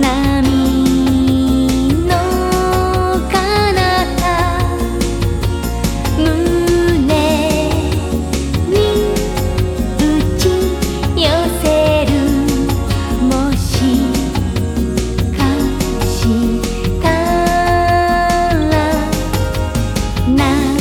なみのかな彼むねにうちよせる。もしかしたら。